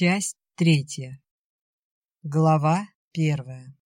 Часть третья. Глава первая.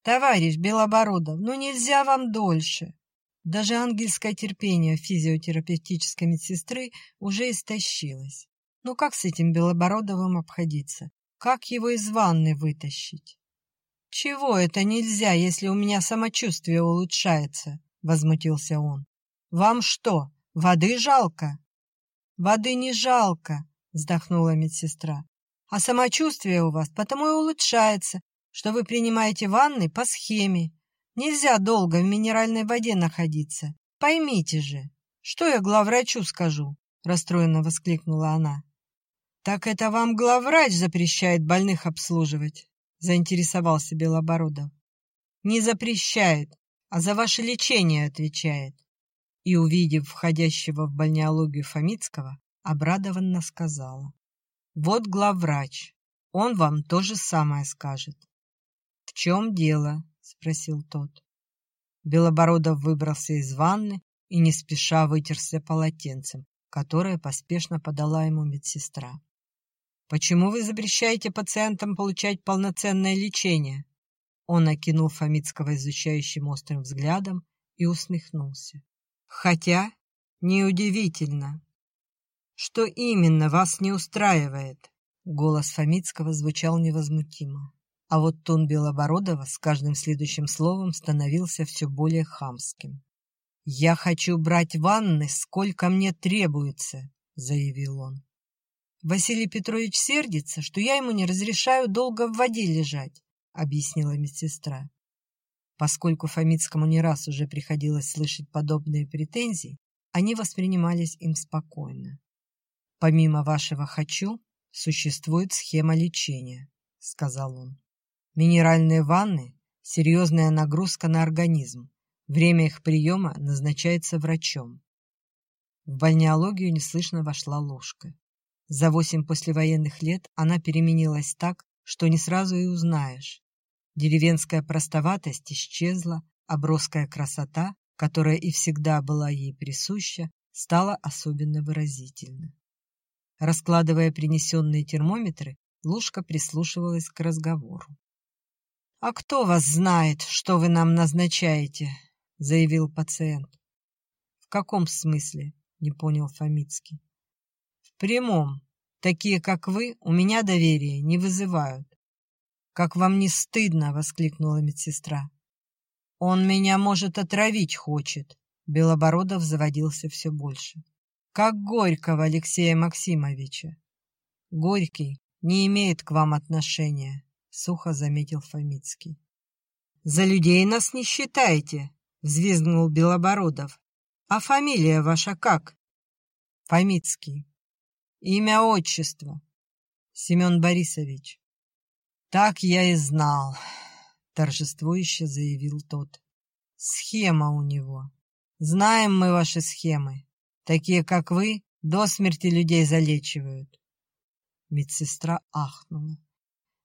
«Товарищ Белобородов, ну нельзя вам дольше!» Даже ангельское терпение физиотерапевтической медсестры уже истощилось. Ну как с этим Белобородовым обходиться? Как его из ванны вытащить? «Чего это нельзя, если у меня самочувствие улучшается?» — возмутился он. «Вам что, воды жалко?» «Воды не жалко», — вздохнула медсестра. «А самочувствие у вас потому и улучшается, что вы принимаете ванны по схеме. Нельзя долго в минеральной воде находиться. Поймите же, что я главврачу скажу?» — расстроенно воскликнула она. «Так это вам главврач запрещает больных обслуживать?» — заинтересовался Белобородов. «Не запрещает, а за ваше лечение отвечает». И, увидев входящего в больнеологию Фомицкого, обрадованно сказала. «Вот главврач, он вам то же самое скажет». «В чем дело?» — спросил тот. Белобородов выбрался из ванны и не спеша вытерся полотенцем, которое поспешно подала ему медсестра. «Почему вы запрещаете пациентам получать полноценное лечение?» Он окинул Фомицкого изучающим острым взглядом и усмехнулся. «Хотя, неудивительно, что именно вас не устраивает?» Голос Фомицкого звучал невозмутимо. А вот тон Белобородова с каждым следующим словом становился все более хамским. «Я хочу брать ванны, сколько мне требуется», — заявил он. «Василий Петрович сердится, что я ему не разрешаю долго в воде лежать», — объяснила медсестра. Поскольку Фомицкому не раз уже приходилось слышать подобные претензии, они воспринимались им спокойно. «Помимо вашего «хочу» существует схема лечения», — сказал он. «Минеральные ванны — серьезная нагрузка на организм. Время их приема назначается врачом». В больнеологию неслышно вошла ложка. За восемь послевоенных лет она переменилась так, что не сразу и узнаешь. Деревенская простоватость исчезла, а броская красота, которая и всегда была ей присуща, стала особенно выразительна. Раскладывая принесенные термометры, Лушка прислушивалась к разговору. «А кто вас знает, что вы нам назначаете?» — заявил пациент. «В каком смысле?» — не понял Фомицкий. «В прямом. Такие, как вы, у меня доверия не вызывают». «Как вам не стыдно!» — воскликнула медсестра. «Он меня, может, отравить хочет!» Белобородов заводился все больше как Горького Алексея Максимовича. Горький не имеет к вам отношения, сухо заметил Фомицкий. За людей нас не считаете, взвизгнул Белобородов. А фамилия ваша как? Фомицкий. Имя, отчество. Семен Борисович. Так я и знал, торжествующе заявил тот. Схема у него. Знаем мы ваши схемы. Такие, как вы, до смерти людей залечивают. Медсестра ахнула.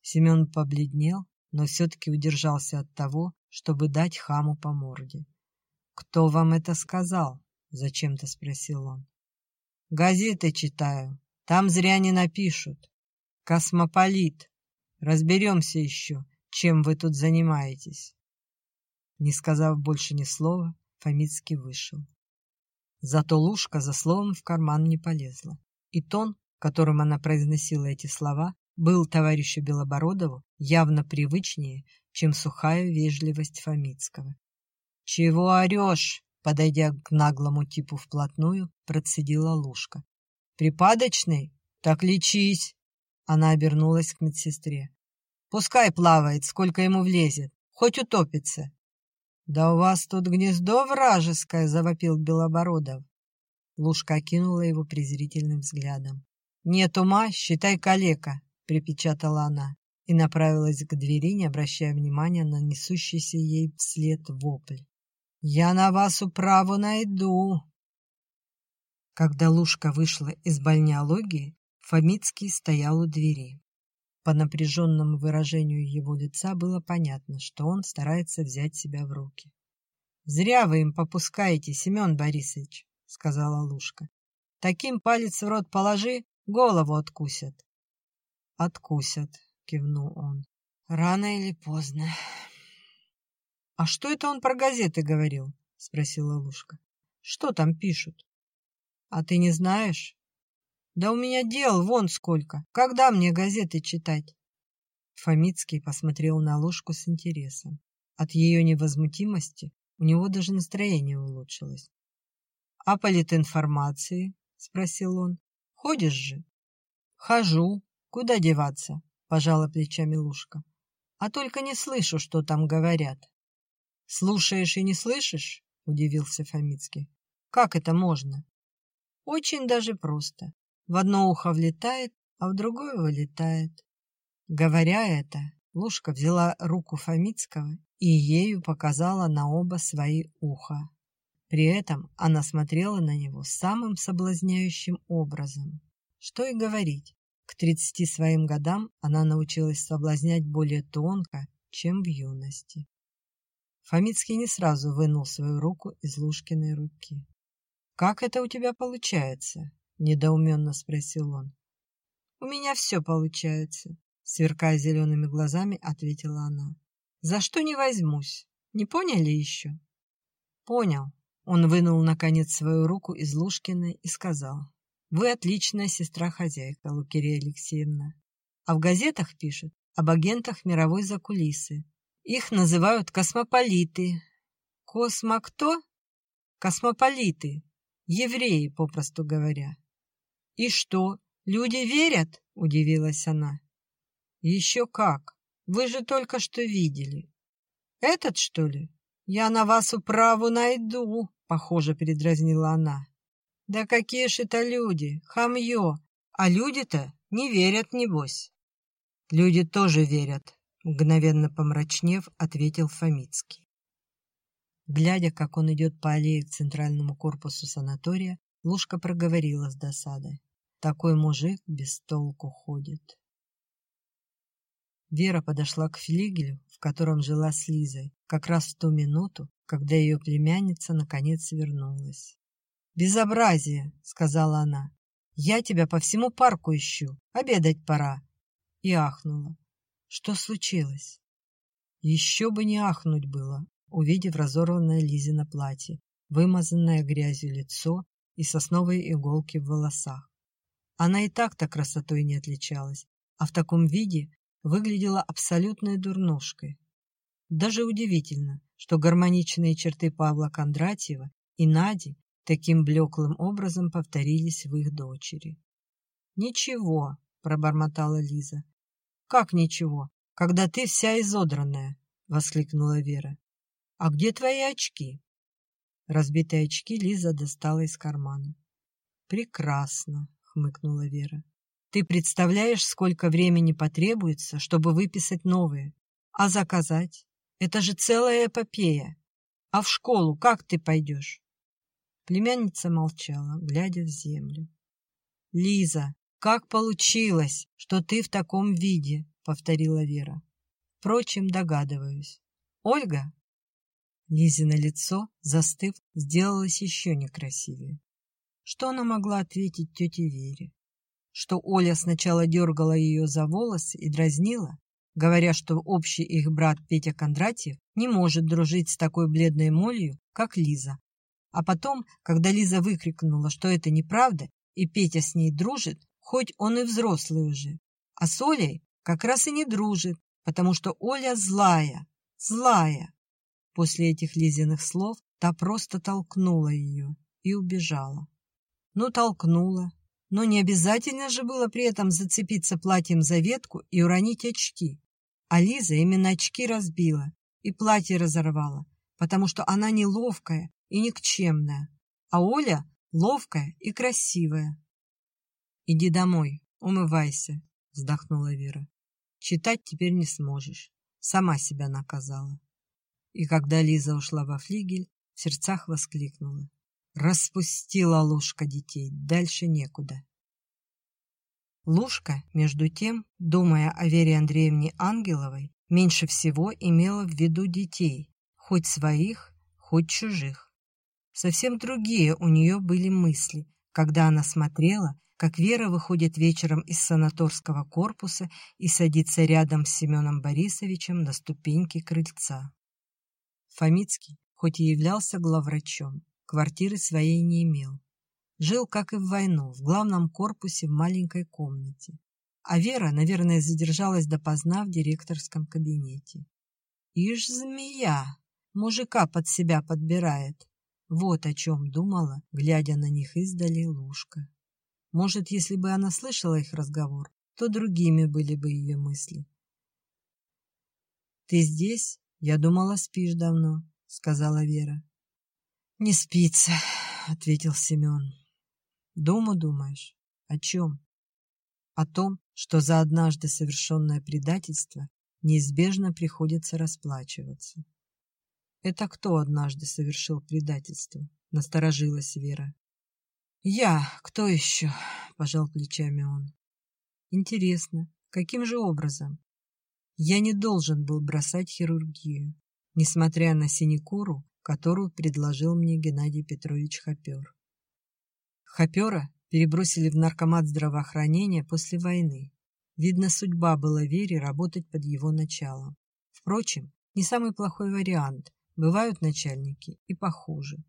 Семен побледнел, но все-таки удержался от того, чтобы дать хаму по морде. «Кто вам это сказал?» — зачем-то спросил он. «Газеты читаю. Там зря не напишут. Космополит. Разберемся еще, чем вы тут занимаетесь». Не сказав больше ни слова, Фомицкий вышел. Зато Лушка за словом в карман не полезла. И тон, которым она произносила эти слова, был товарищу Белобородову явно привычнее, чем сухая вежливость Фомицкого. «Чего орешь?» — подойдя к наглому типу вплотную, процедила Лушка. «Припадочный? Так лечись!» Она обернулась к медсестре. «Пускай плавает, сколько ему влезет, хоть утопится. «Да у вас тут гнездо вражеское!» — завопил Белобородов. Лушка окинула его презрительным взглядом. «Нет ума, считай калека!» — припечатала она и направилась к двери, не обращая внимания на несущийся ей вслед вопль. «Я на вас управу найду!» Когда Лушка вышла из больниологии, Фомицкий стоял у двери. По напряженному выражению его лица было понятно, что он старается взять себя в руки. «Зря вы им попускаете, Семен Борисович», — сказала Лушка. «Таким палец в рот положи, голову откусят». Откусят, кивнул он. Рано или поздно. А что это он про газеты говорил? Спросила Лушка. Что там пишут? А ты не знаешь? Да у меня дел вон сколько. Когда мне газеты читать? Фомицкий посмотрел на ложку с интересом. От ее невозмутимости у него даже настроение улучшилось. — А политинформации? — спросил он. — Ходишь же? — Хожу. Куда деваться? — пожала плечами Лушка. — А только не слышу, что там говорят. — Слушаешь и не слышишь? — удивился Фомицкий. — Как это можно? — Очень даже просто. В одно ухо влетает, а в другое вылетает. Говоря это, Лушка взяла руку Фомицкого и ею показала на оба свои уха. При этом она смотрела на него самым соблазняющим образом. Что и говорить, к тридцати своим годам она научилась соблазнять более тонко, чем в юности. Фомицкий не сразу вынул свою руку из Лушкиной руки. «Как это у тебя получается?» — недоуменно спросил он. «У меня все получается», — сверкая зелеными глазами, ответила она. «За что не возьмусь? Не поняли еще?» «Понял». Он вынул, наконец, свою руку из Лушкиной и сказал. «Вы отличная сестра-хозяйка, Лукерия Алексеевна. А в газетах пишут об агентах мировой закулисы. Их называют космополиты. Космо кто? Космополиты. Евреи, попросту говоря. «И что, люди верят?» – удивилась она. «Еще как! Вы же только что видели». «Этот, что ли? Я на вас управу найду», – похоже, передразнила она. «Да какие ж это люди! Хамье! А люди-то не верят, небось!» «Люди тоже верят», — мгновенно помрачнев, ответил Фомицкий. Глядя, как он идет по аллее к центральному корпусу санатория, Лушка проговорила с досадой. Такой мужик без толку ходит. Вера подошла к флигелю, в котором жила с Лизой, как раз в ту минуту, когда ее племянница наконец вернулась. «Безобразие!» — сказала она. «Я тебя по всему парку ищу. Обедать пора!» И ахнула. «Что случилось?» Еще бы не ахнуть было, увидев разорванное Лизино платье, вымазанное грязью лицо и сосновые иголки в волосах. Она и так-то красотой не отличалась, а в таком виде выглядела абсолютной дурнушкой. Даже удивительно, что гармоничные черты Павла Кондратьева и Нади таким блеклым образом повторились в их дочери. «Ничего», — пробормотала Лиза. «Как ничего, когда ты вся изодранная?» — воскликнула Вера. «А где твои очки?» Разбитые очки Лиза достала из кармана. «Прекрасно хмыкнула Вера. Ты представляешь, сколько времени потребуется, чтобы выписать новые? А заказать? Это же целая эпопея. А в школу как ты пойдешь? Племянница молчала, глядя в землю. Лиза, как получилось, что ты в таком виде? Повторила Вера. Впрочем, догадываюсь. Ольга? Лизино лицо, застыв, сделалось еще некрасивее. Что она могла ответить тете Вере? Что Оля сначала дергала ее за волосы и дразнила, говоря, что общий их брат Петя Кондратьев не может дружить с такой бледной молью, как Лиза. А потом, когда Лиза выкрикнула, что это неправда, и Петя с ней дружит, хоть он и взрослый уже, а с Олей как раз и не дружит, потому что Оля злая, злая. После этих Лизиных слов та просто толкнула ее и убежала. Ну, толкнула. Но не обязательно же было при этом зацепиться платьем за ветку и уронить очки. А Лиза именно очки разбила и платье разорвала, потому что она неловкая и никчемная, а Оля ловкая и красивая. «Иди домой, умывайся», — вздохнула Вера. «Читать теперь не сможешь. Сама себя наказала». И когда Лиза ушла во флигель, в сердцах воскликнула. Распустила Лушка детей, дальше некуда. Лушка, между тем, думая о Вере Андреевне Ангеловой, меньше всего имела в виду детей, хоть своих, хоть чужих. Совсем другие у нее были мысли, когда она смотрела, как Вера выходит вечером из санаторского корпуса и садится рядом с Семеном Борисовичем на ступеньки крыльца. Фомицкий, хоть и являлся главврачом, квартиры своей не имел. Жил, как и в войну, в главном корпусе в маленькой комнате. А Вера, наверное, задержалась допоздна в директорском кабинете. «Ишь, змея! Мужика под себя подбирает!» Вот о чем думала, глядя на них издали Лушка. Может, если бы она слышала их разговор, то другими были бы ее мысли. «Ты здесь? Я думала, спишь давно», — сказала Вера. «Не спится», — ответил Семен. «Дома думаешь? О чем?» «О том, что за однажды совершенное предательство неизбежно приходится расплачиваться». «Это кто однажды совершил предательство?» — насторожилась Вера. «Я, кто еще?» — пожал плечами он. «Интересно, каким же образом?» «Я не должен был бросать хирургию, несмотря на синекуру, которую предложил мне Геннадий Петрович Хопер. Хопера перебросили в наркомат здравоохранения после войны. Видно, судьба была Вере работать под его началом. Впрочем, не самый плохой вариант. Бывают начальники и похуже.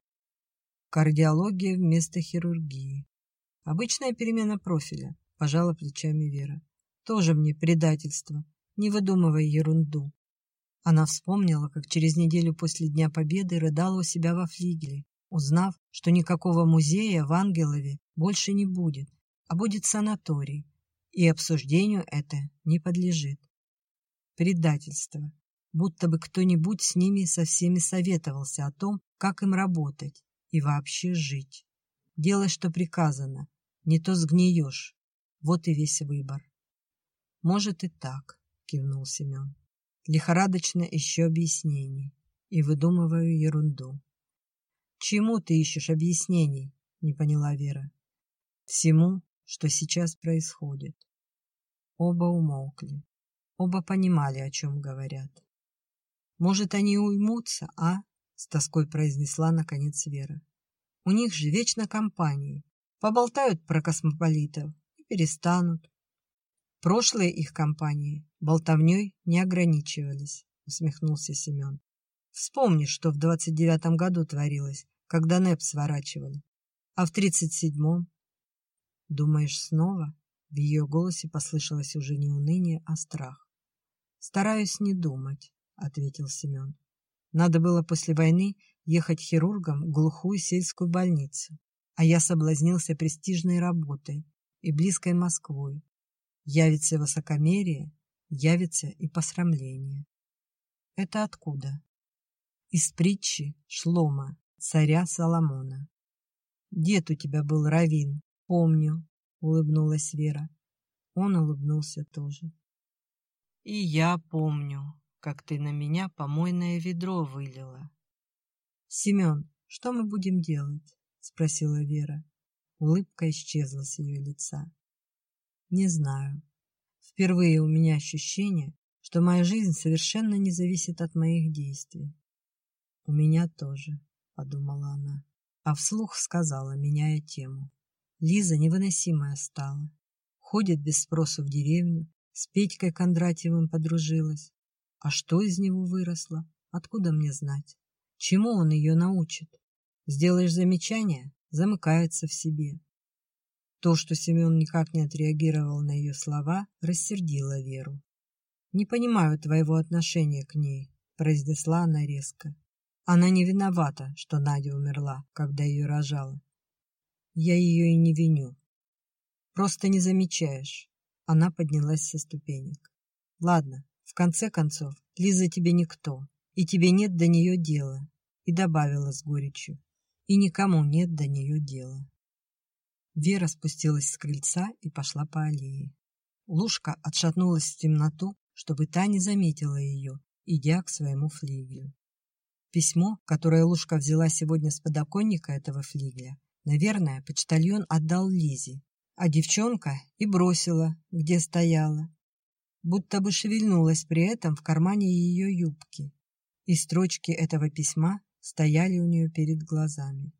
Кардиология вместо хирургии. Обычная перемена профиля, пожала плечами Вера. Тоже мне предательство. Не выдумывай ерунду. Она вспомнила, как через неделю после Дня Победы рыдала у себя во флигеле, узнав, что никакого музея в Ангелове больше не будет, а будет санаторий, и обсуждению это не подлежит. Предательство. Будто бы кто-нибудь с ними со всеми советовался о том, как им работать, и вообще жить. Делай, что приказано, не то сгниешь. Вот и весь выбор. Может и так, кивнул Семен. Лихорадочно ищу объяснений и выдумываю ерунду. Чему ты ищешь объяснений? Не поняла Вера. Всему, что сейчас происходит. Оба умолкли. Оба понимали, о чем говорят. Может, они уймутся, а? С тоской произнесла наконец Вера. У них же вечно компании. Поболтают про космополитов и перестанут. Прошлые их компании болтовней не ограничивались, усмехнулся Семен. Вспомни, что в двадцать девятом году творилось, когда НЭП сворачивали. А в тридцать седьмом? Думаешь, снова? В ее голосе послышалось уже не уныние, а страх. Стараюсь не думать, ответил Семен. Надо было после войны ехать хирургом в глухую сельскую больницу, а я соблазнился престижной работой и близкой Москвой. Явится высокомерие, явится и посрамление. Это откуда? Из притчи Шлома, царя Соломона. Дед у тебя был Равин, помню, улыбнулась Вера. Он улыбнулся тоже. И я помню, как ты на меня помойное ведро вылила. Семен, что мы будем делать? Спросила Вера. Улыбка исчезла с ее лица. Не знаю. Впервые у меня ощущение, что моя жизнь совершенно не зависит от моих действий. У меня тоже, подумала она, а вслух сказала, меняя тему. Лиза невыносимая стала. Ходит без спросу в деревню, с Петькой Кондратьевым подружилась, а что из него выросло? Откуда мне знать? Чему он ее научит? Сделаешь замечание – замыкается в себе. То, что Семен никак не отреагировал на ее слова, рассердило Веру. «Не понимаю твоего отношения к ней», – произнесла она резко. «Она не виновата, что Надя умерла, когда ее рожала. Я ее и не виню. Просто не замечаешь». Она поднялась со ступенек. «Ладно, в конце концов, Лиза тебе никто, и тебе нет до нее дела. И добавила с горечью. И никому нет до нее дела. Вера спустилась с крыльца и пошла по аллее. Лушка отшатнулась в темноту, чтобы та не заметила ее, идя к своему флигелю. Письмо, которое Лушка взяла сегодня с подоконника этого флигеля, наверное, почтальон отдал Лизе, а девчонка и бросила, где стояла, будто бы шевельнулась при этом в кармане ее юбки, и строчки этого письма стояли у нее перед глазами.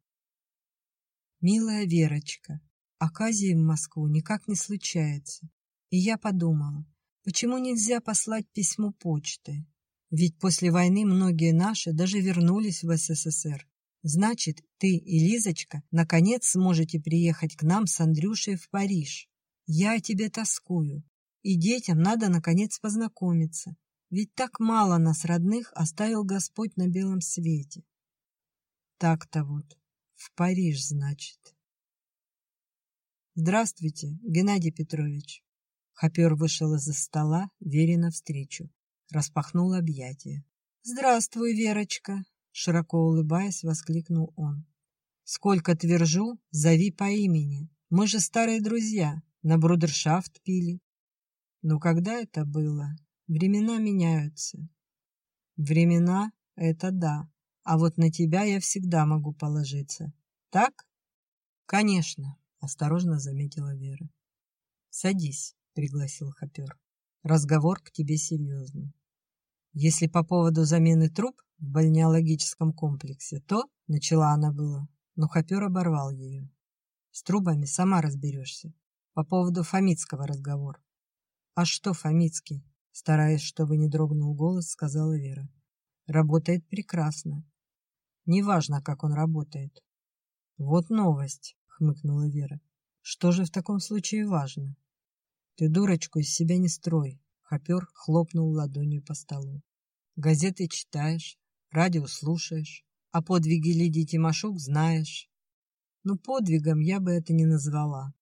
Милая Верочка, оказии в Москву никак не случается. И я подумала, почему нельзя послать письмо почты? Ведь после войны многие наши даже вернулись в СССР. Значит, ты и Лизочка наконец сможете приехать к нам с Андрюшей в Париж. Я о тебе тоскую. И детям надо наконец познакомиться. Ведь так мало нас родных оставил Господь на белом свете. Так-то вот, в Париж, значит. Здравствуйте, Геннадий Петрович. Хопер вышел из-за стола, Вере навстречу. Распахнул объятия. Здравствуй, Верочка, широко улыбаясь, воскликнул он. Сколько твержу, зови по имени. Мы же старые друзья, на брудершафт пили. Но когда это было? Времена меняются. Времена — это да, а вот на тебя я всегда могу положиться. Так? Конечно, осторожно заметила Вера. Садись, пригласил Хопер. Разговор к тебе серьезный. Если по поводу замены труб в бальнеологическом комплексе, то, начала она было, но Хопер оборвал ее. С трубами сама разберешься. По поводу Фомицкого разговор. А что Фомицкий? Стараясь, чтобы не дрогнул голос, сказала Вера. Работает прекрасно. Неважно, как он работает. Вот новость, хмыкнула Вера. Что же в таком случае важно? Ты дурочку из себя не строй. Хопер хлопнул ладонью по столу. Газеты читаешь, радио слушаешь, а подвиги Лидии Тимошук знаешь. Ну, подвигом я бы это не назвала.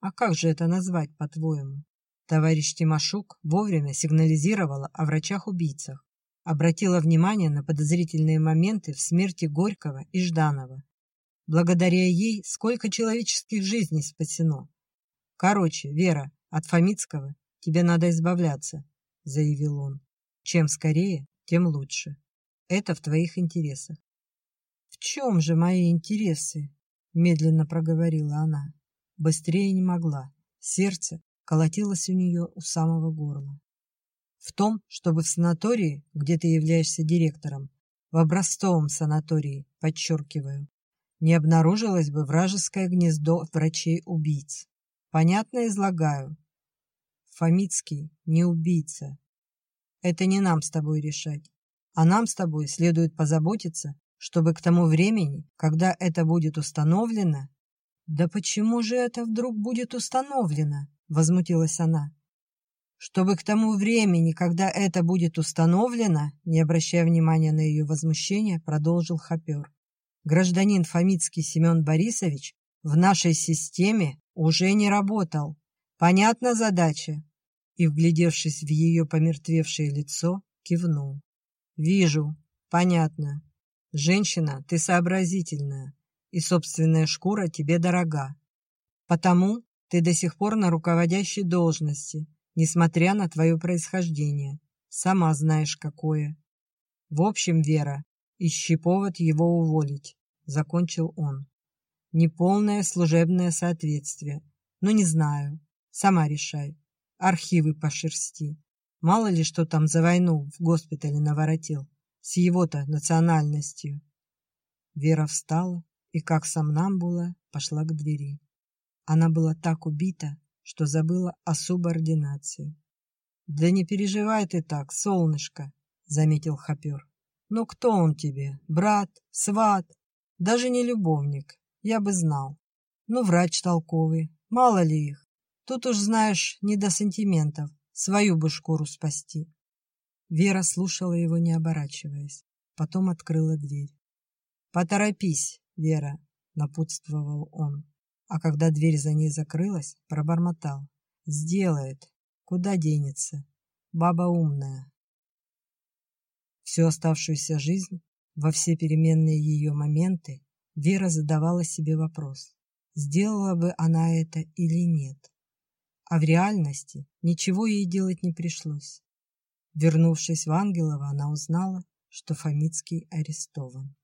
А как же это назвать, по-твоему? Товарищ Тимошук вовремя сигнализировала о врачах-убийцах, обратила внимание на подозрительные моменты в смерти Горького и Жданова. Благодаря ей сколько человеческих жизней спасено. Короче, Вера, от Фомицкого тебе надо избавляться, заявил он. Чем скорее, тем лучше. Это в твоих интересах. В чем же мои интересы? Медленно проговорила она. Быстрее не могла. Сердце колотилось у нее у самого горла. В том, чтобы в санатории, где ты являешься директором, в образцовом санатории, подчеркиваю, не обнаружилось бы вражеское гнездо врачей-убийц. Понятно излагаю? Фомицкий не убийца. Это не нам с тобой решать. А нам с тобой следует позаботиться, чтобы к тому времени, когда это будет установлено... Да почему же это вдруг будет установлено? возмутилась она. Чтобы к тому времени, когда это будет установлено, не обращая внимания на ее возмущение, продолжил Хопер. Гражданин Фомицкий Семен Борисович в нашей системе уже не работал. Понятна задача? И, вглядевшись в ее помертвевшее лицо, кивнул. Вижу, понятно. Женщина, ты сообразительная, и собственная шкура тебе дорога. Потому ты до сих пор на руководящей должности, несмотря на твое происхождение. Сама знаешь, какое. В общем, Вера, ищи повод его уволить, закончил он. Неполное служебное соответствие. Ну, не знаю. Сама решай. Архивы пошерсти. Мало ли, что там за войну в госпитале наворотил. С его-то национальностью. Вера встала и, как сам нам было, пошла к двери. Она была так убита, что забыла о субординации. «Да не переживай ты так, солнышко», — заметил Хопер. «Ну кто он тебе? Брат? Сват? Даже не любовник. Я бы знал. Ну, врач толковый. Мало ли их. Тут уж, знаешь, не до сантиментов. Свою бы шкуру спасти». Вера слушала его, не оборачиваясь. Потом открыла дверь. «Поторопись, Вера», — напутствовал он а когда дверь за ней закрылась, пробормотал. «Сделает. Куда денется? Баба умная». Всю оставшуюся жизнь, во все переменные ее моменты, Вера задавала себе вопрос, сделала бы она это или нет. А в реальности ничего ей делать не пришлось. Вернувшись в Ангелово, она узнала, что Фомицкий арестован.